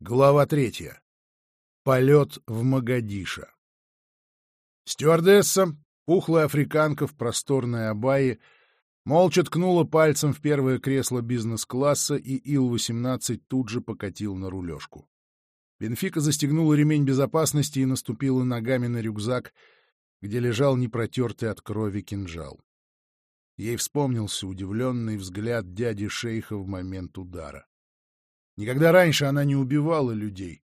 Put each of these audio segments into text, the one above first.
Глава третья. Полет в Магадиша. Стюардесса, пухлая африканка в просторной абайе, молча ткнула пальцем в первое кресло бизнес-класса, и Ил-18 тут же покатил на рулежку. Бенфика застегнула ремень безопасности и наступила ногами на рюкзак, где лежал непротертый от крови кинжал. Ей вспомнился удивленный взгляд дяди шейха в момент удара. Никогда раньше она не убивала людей.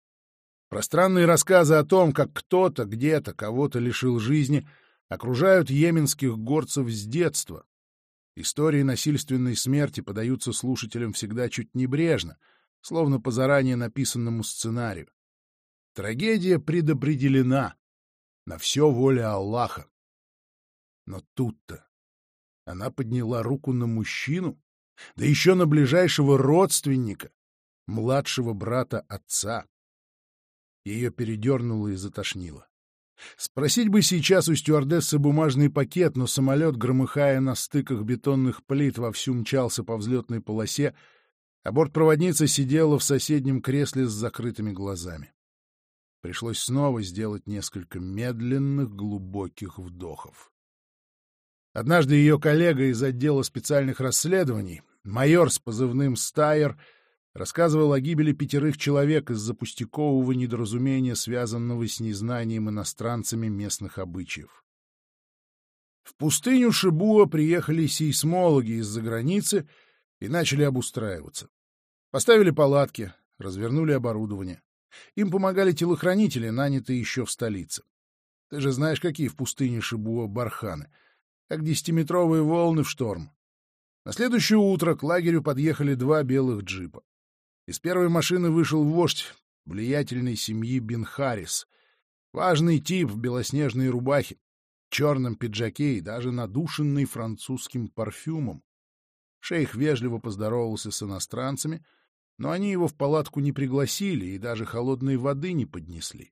Пространные рассказы о том, как кто-то где-то кого-то лишил жизни, окружают йеменских горцев с детства. Истории насильственной смерти подаются слушателям всегда чуть небрежно, словно по заранее написанному сценарию. Трагедия предопределена. На все воля Аллаха. Но тут-то она подняла руку на мужчину, да еще на ближайшего родственника, младшего брата отца. Ее передернуло и затошнило. Спросить бы сейчас у стюардессы бумажный пакет, но самолет, громыхая на стыках бетонных плит, вовсю мчался по взлетной полосе, а бортпроводница сидела в соседнем кресле с закрытыми глазами. Пришлось снова сделать несколько медленных, глубоких вдохов. Однажды ее коллега из отдела специальных расследований, майор с позывным «Стайер», рассказывал о гибели пятерых человек из-за пустякового недоразумения, связанного с незнанием иностранцами местных обычаев. В пустыню Шибуа приехали сейсмологи из-за границы и начали обустраиваться. Поставили палатки, развернули оборудование. Им помогали телохранители, нанятые еще в столице. Ты же знаешь, какие в пустыне Шибуа барханы. Как десятиметровые волны в шторм. На следующее утро к лагерю подъехали два белых джипа. Из первой машины вышел вождь влиятельной семьи Бин Харрис. Важный тип в белоснежной рубахе, черном пиджаке и даже надушенный французским парфюмом. Шейх вежливо поздоровался с иностранцами, но они его в палатку не пригласили и даже холодной воды не поднесли.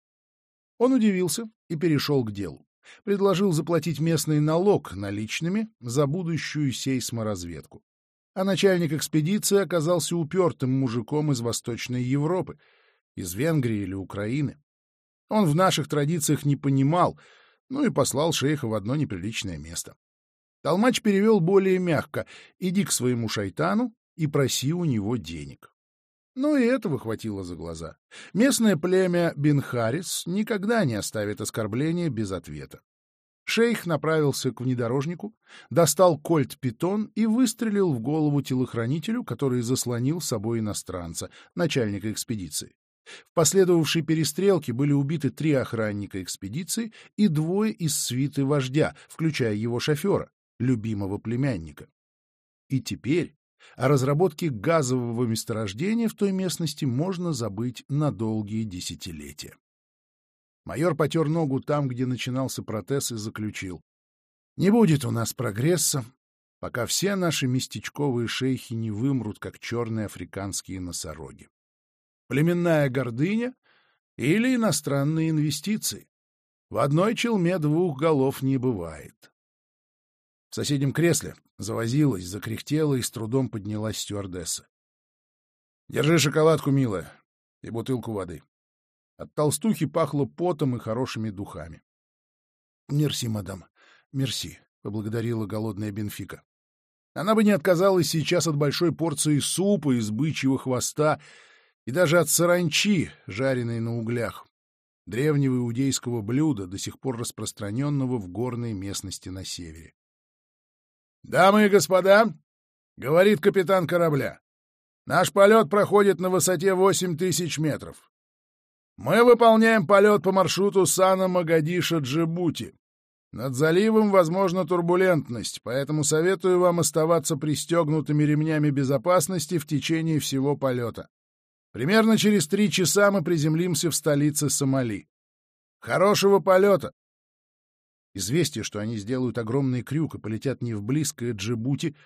Он удивился и перешел к делу. Предложил заплатить местный налог наличными за будущую сейсморазведку а начальник экспедиции оказался упертым мужиком из Восточной Европы, из Венгрии или Украины. Он в наших традициях не понимал, ну и послал шейха в одно неприличное место. Толмач перевел более мягко «иди к своему шайтану и проси у него денег». Но и этого хватило за глаза. Местное племя Бенхарис никогда не оставит оскорбления без ответа. Шейх направился к внедорожнику, достал кольт-питон и выстрелил в голову телохранителю, который заслонил собой иностранца, начальника экспедиции. В последовавшей перестрелке были убиты три охранника экспедиции и двое из свиты вождя, включая его шофера, любимого племянника. И теперь о разработке газового месторождения в той местности можно забыть на долгие десятилетия. Майор потер ногу там, где начинался протез, и заключил. «Не будет у нас прогресса, пока все наши местечковые шейхи не вымрут, как черные африканские носороги. Племенная гордыня или иностранные инвестиции. В одной челме двух голов не бывает». В соседнем кресле завозилась, закряхтела и с трудом поднялась стюардесса. «Держи шоколадку, милая, и бутылку воды». От толстухи пахло потом и хорошими духами. — Мерси, мадам, мерси, — поблагодарила голодная Бенфика. Она бы не отказалась сейчас от большой порции супа из бычьего хвоста и даже от саранчи, жареной на углях, древнего иудейского блюда, до сих пор распространенного в горной местности на севере. — Дамы и господа, — говорит капитан корабля, — наш полет проходит на высоте восемь тысяч метров. Мы выполняем полет по маршруту Сана-Магадиша-Джибути. Над заливом возможна турбулентность, поэтому советую вам оставаться пристегнутыми ремнями безопасности в течение всего полета. Примерно через три часа мы приземлимся в столице Сомали. Хорошего полета! Известие, что они сделают огромный крюк и полетят не в близкое Джибути,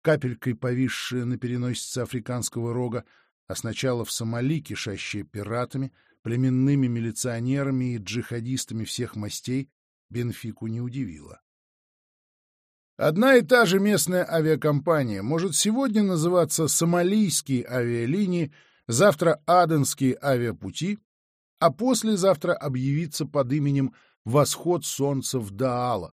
капелькой повисшее на переносице африканского рога, а сначала в Сомали, кишащее пиратами — племенными милиционерами и джихадистами всех мастей, Бенфику не удивило. Одна и та же местная авиакомпания может сегодня называться «Сомалийские авиалинии», завтра Аденские авиапути, а послезавтра объявиться под именем «Восход солнца в Даала».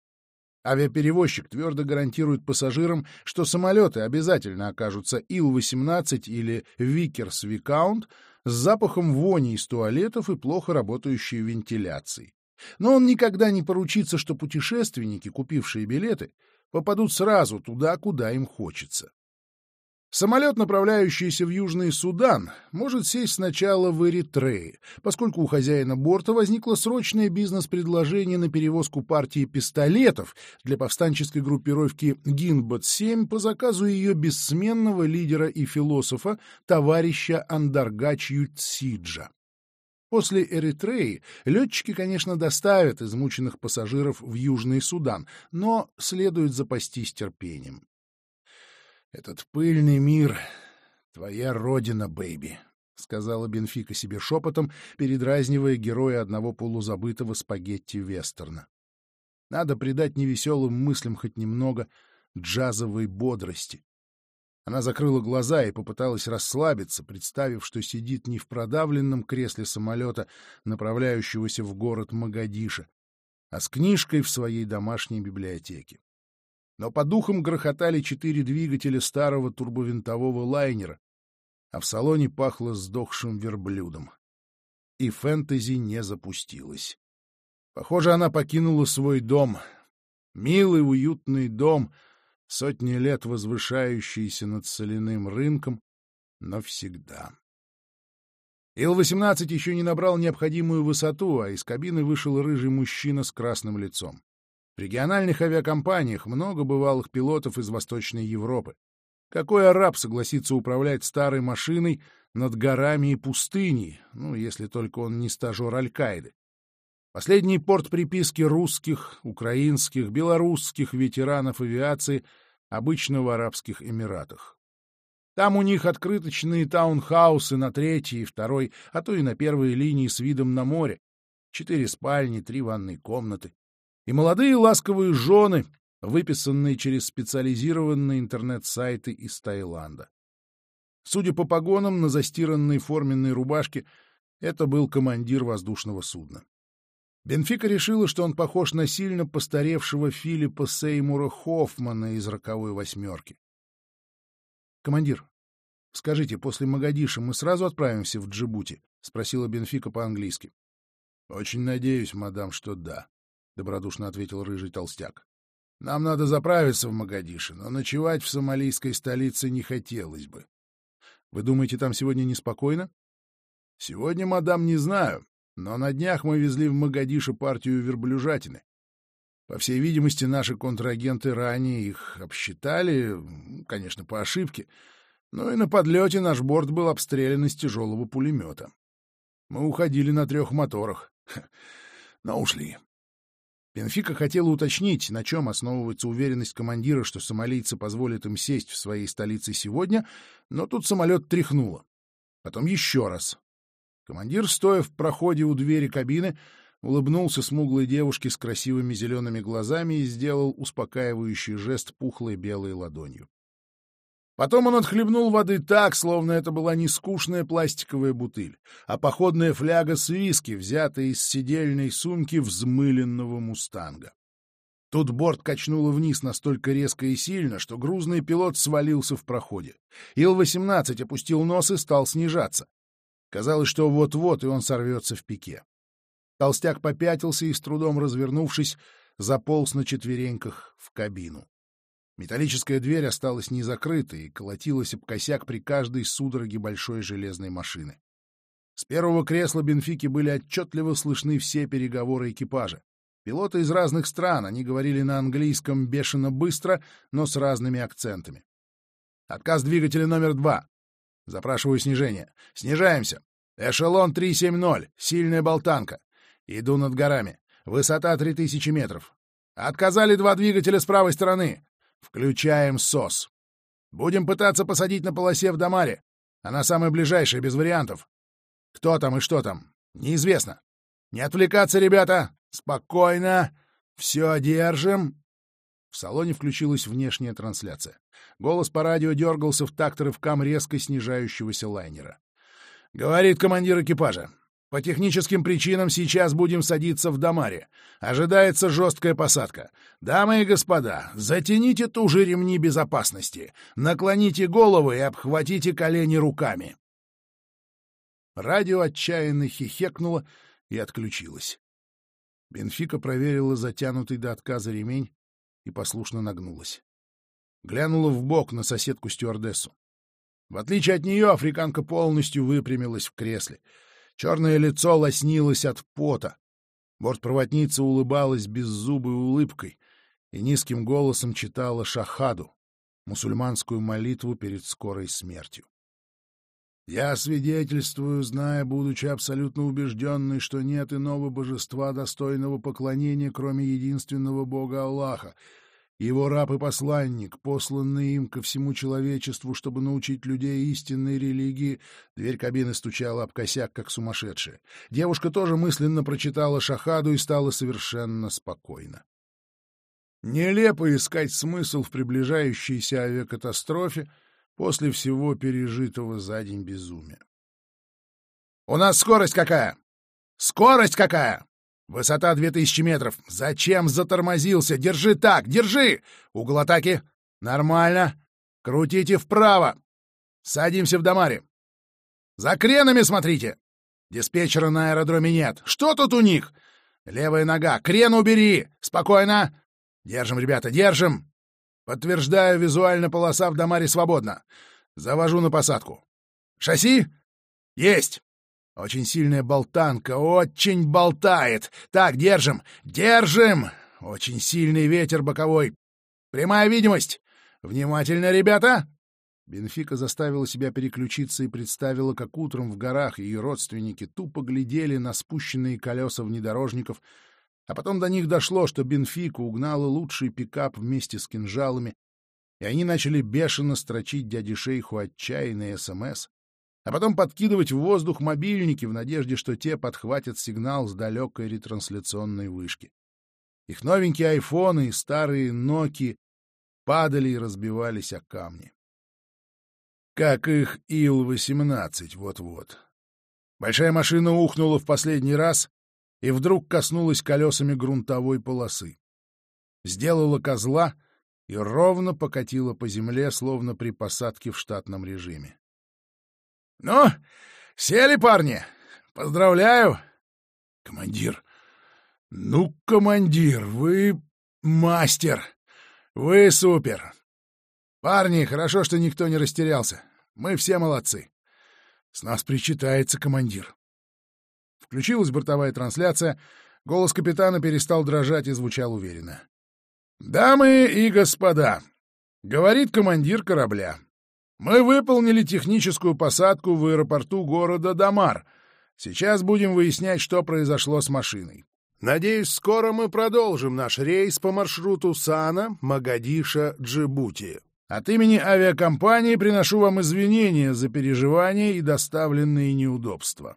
Авиаперевозчик твердо гарантирует пассажирам, что самолеты обязательно окажутся Ил-18 или Vickers Viscount с запахом вони из туалетов и плохо работающей вентиляцией. Но он никогда не поручится, что путешественники, купившие билеты, попадут сразу туда, куда им хочется. Самолет, направляющийся в Южный Судан, может сесть сначала в Эритрее, поскольку у хозяина борта возникло срочное бизнес-предложение на перевозку партии пистолетов для повстанческой группировки Гинбат-7 по заказу ее бессменного лидера и философа, товарища Андаргач Ютсиджа. После Эритреи летчики, конечно, доставят измученных пассажиров в Южный Судан, но следует запастись терпением. «Этот пыльный мир — твоя родина, бэйби», — сказала Бенфика себе шепотом, передразнивая героя одного полузабытого спагетти-вестерна. «Надо придать невеселым мыслям хоть немного джазовой бодрости. Она закрыла глаза и попыталась расслабиться, представив, что сидит не в продавленном кресле самолета, направляющегося в город Магадиша, а с книжкой в своей домашней библиотеке. Но по духам грохотали четыре двигателя старого турбовинтового лайнера, а в салоне пахло сдохшим верблюдом. И фэнтези не запустилась. Похоже, она покинула свой дом. Милый, уютный дом — сотни лет возвышающийся над соляным рынком, но всегда. Ил-18 еще не набрал необходимую высоту, а из кабины вышел рыжий мужчина с красным лицом. В региональных авиакомпаниях много бывалых пилотов из Восточной Европы. Какой араб согласится управлять старой машиной над горами и пустыней, ну, если только он не стажер Аль-Каиды? Последний порт приписки русских, украинских, белорусских ветеранов авиации обычно в Арабских Эмиратах. Там у них открыточные таунхаусы на третьей и второй, а то и на первой линии с видом на море. Четыре спальни, три ванные комнаты. И молодые ласковые жены, выписанные через специализированные интернет-сайты из Таиланда. Судя по погонам на застиранной форменной рубашке, это был командир воздушного судна. Бенфика решила, что он похож на сильно постаревшего Филиппа Сеймура Хоффмана из «Роковой восьмерки». «Командир, скажите, после Магадиша мы сразу отправимся в Джибути?» — спросила Бенфика по-английски. «Очень надеюсь, мадам, что да», — добродушно ответил рыжий толстяк. «Нам надо заправиться в Магадише, но ночевать в сомалийской столице не хотелось бы». «Вы думаете, там сегодня неспокойно?» «Сегодня, мадам, не знаю. Но на днях мы везли в Магадишо партию верблюжатины. По всей видимости, наши контрагенты ранее их обсчитали, конечно, по ошибке, но и на подлете наш борт был обстрелян из тяжелого пулемета. Мы уходили на трех моторах, но ушли. Бенфика хотела уточнить, на чем основывается уверенность командира, что сомалийцы позволят им сесть в своей столице сегодня, но тут самолет тряхнуло. Потом еще раз, Командир, стоя в проходе у двери кабины, улыбнулся смуглой девушке с красивыми зелеными глазами и сделал успокаивающий жест пухлой белой ладонью. Потом он отхлебнул воды так, словно это была не скучная пластиковая бутыль, а походная фляга с виски, взятая из сидельной сумки взмыленного мустанга. Тут борт качнуло вниз настолько резко и сильно, что грузный пилот свалился в проходе. Ил-18 опустил нос и стал снижаться. Казалось, что вот-вот и он сорвется в пике. Толстяк попятился и, с трудом развернувшись, заполз на четвереньках в кабину. Металлическая дверь осталась незакрытой и колотилась об косяк при каждой судороге большой железной машины. С первого кресла Бенфики были отчетливо слышны все переговоры экипажа. Пилоты из разных стран, они говорили на английском бешено быстро, но с разными акцентами. Отказ двигателя номер два. Запрашиваю снижение. Снижаемся. Эшелон 370. Сильная болтанка. Иду над горами. Высота 3000 метров. Отказали два двигателя с правой стороны. Включаем СОС. Будем пытаться посадить на полосе в Дамаре. Она самая ближайшая, без вариантов. Кто там и что там? Неизвестно. Не отвлекаться, ребята. Спокойно. Все держим. В салоне включилась внешняя трансляция. Голос по радио дергался в такт рывкам резко снижающегося лайнера. Говорит командир экипажа. По техническим причинам сейчас будем садиться в Дамаре. Ожидается жесткая посадка. Дамы и господа, затяните туже ремни безопасности, наклоните головы и обхватите колени руками. Радио отчаянно хихекнуло и отключилось. Бенфика проверила затянутый до отказа ремень и послушно нагнулась. Глянула в бок на соседку-стюардессу. В отличие от нее, африканка полностью выпрямилась в кресле — Черное лицо лоснилось от пота. Бортпроводница улыбалась беззубой улыбкой и низким голосом читала шахаду, мусульманскую молитву перед скорой смертью. Я свидетельствую, зная, будучи абсолютно убежденной, что нет иного божества, достойного поклонения, кроме единственного Бога Аллаха, его раб и посланник, посланный им ко всему человечеству, чтобы научить людей истинной религии, дверь кабины стучала об косяк, как сумасшедшая. Девушка тоже мысленно прочитала шахаду и стала совершенно спокойна. Нелепо искать смысл в приближающейся авиакатастрофе после всего пережитого за день безумия. «У нас скорость какая? Скорость какая?» Высота 2000 метров. Зачем затормозился? Держи так, держи! Угол атаки. Нормально. Крутите вправо. Садимся в Дамаре. За кренами смотрите. Диспетчера на аэродроме нет. Что тут у них? Левая нога. Крен убери. Спокойно. Держим, ребята, держим. Подтверждаю, визуально полоса в Дамаре свободна. Завожу на посадку. Шасси? Есть. Очень сильная болтанка, очень болтает. Так, держим, держим. Очень сильный ветер боковой. Прямая видимость. Внимательно, ребята. Бенфика заставила себя переключиться и представила, как утром в горах ее родственники тупо глядели на спущенные колеса внедорожников, а потом до них дошло, что Бенфику угнала лучший пикап вместе с кинжалами, и они начали бешено строчить дяде Шейху отчаянные СМС а потом подкидывать в воздух мобильники в надежде, что те подхватят сигнал с далекой ретрансляционной вышки. Их новенькие айфоны и старые Ноки падали и разбивались о камни. Как их Ил-18 вот-вот. Большая машина ухнула в последний раз и вдруг коснулась колесами грунтовой полосы. Сделала козла и ровно покатила по земле, словно при посадке в штатном режиме. «Ну, сели, парни! Поздравляю!» «Командир! Ну, командир, вы мастер! Вы супер! Парни, хорошо, что никто не растерялся. Мы все молодцы. С нас причитается командир». Включилась бортовая трансляция, голос капитана перестал дрожать и звучал уверенно. «Дамы и господа!» — говорит командир корабля. Мы выполнили техническую посадку в аэропорту города Дамар. Сейчас будем выяснять, что произошло с машиной. Надеюсь, скоро мы продолжим наш рейс по маршруту Сана, Магадиша, Джибути. От имени авиакомпании приношу вам извинения за переживания и доставленные неудобства.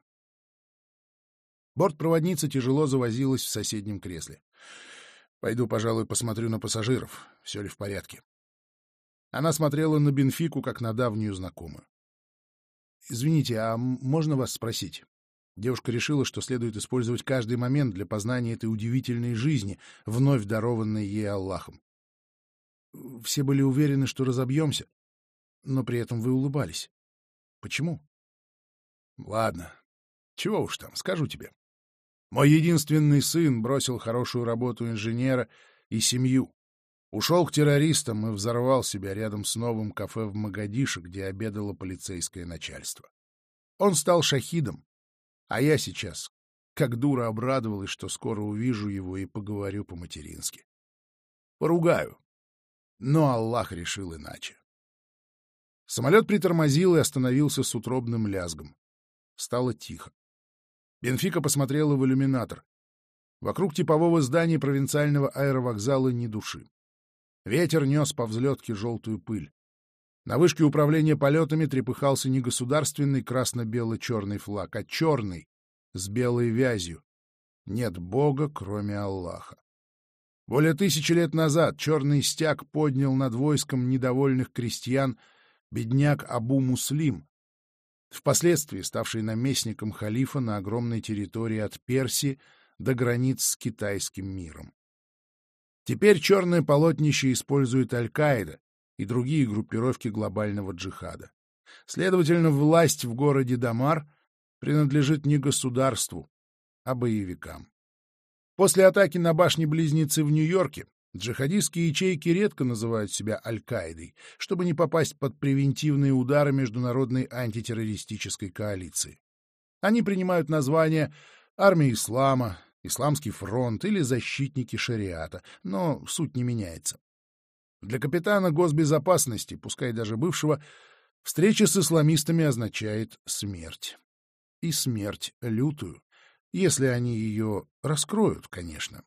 Бортпроводница тяжело завозилась в соседнем кресле. Пойду, пожалуй, посмотрю на пассажиров, все ли в порядке. Она смотрела на Бенфику, как на давнюю знакомую. «Извините, а можно вас спросить?» Девушка решила, что следует использовать каждый момент для познания этой удивительной жизни, вновь дарованной ей Аллахом. Все были уверены, что разобьемся, но при этом вы улыбались. Почему? Ладно, чего уж там, скажу тебе. Мой единственный сын бросил хорошую работу инженера и семью. Ушел к террористам и взорвал себя рядом с новым кафе в Магадише, где обедало полицейское начальство. Он стал шахидом, а я сейчас, как дура, обрадовалась, что скоро увижу его и поговорю по-матерински. Поругаю. Но Аллах решил иначе. Самолет притормозил и остановился с утробным лязгом. Стало тихо. Бенфика посмотрела в иллюминатор. Вокруг типового здания провинциального аэровокзала ни души. Ветер нес по взлетке желтую пыль. На вышке управления полетами трепыхался не государственный красно-бело-черный флаг, а черный, с белой вязью. Нет Бога, кроме Аллаха. Более тысячи лет назад черный стяг поднял над войском недовольных крестьян бедняк Абу Муслим. впоследствии ставший наместником халифа на огромной территории от Персии до границ с китайским миром. Теперь черное полотнище использует Аль-Каида и другие группировки глобального джихада. Следовательно, власть в городе Дамар принадлежит не государству, а боевикам. После атаки на башни-близнецы в Нью-Йорке джихадистские ячейки редко называют себя Аль-Каидой, чтобы не попасть под превентивные удары международной антитеррористической коалиции. Они принимают название «Армия Ислама», Исламский фронт или защитники шариата, но суть не меняется. Для капитана госбезопасности, пускай даже бывшего, встреча с исламистами означает смерть. И смерть лютую, если они ее раскроют, конечно.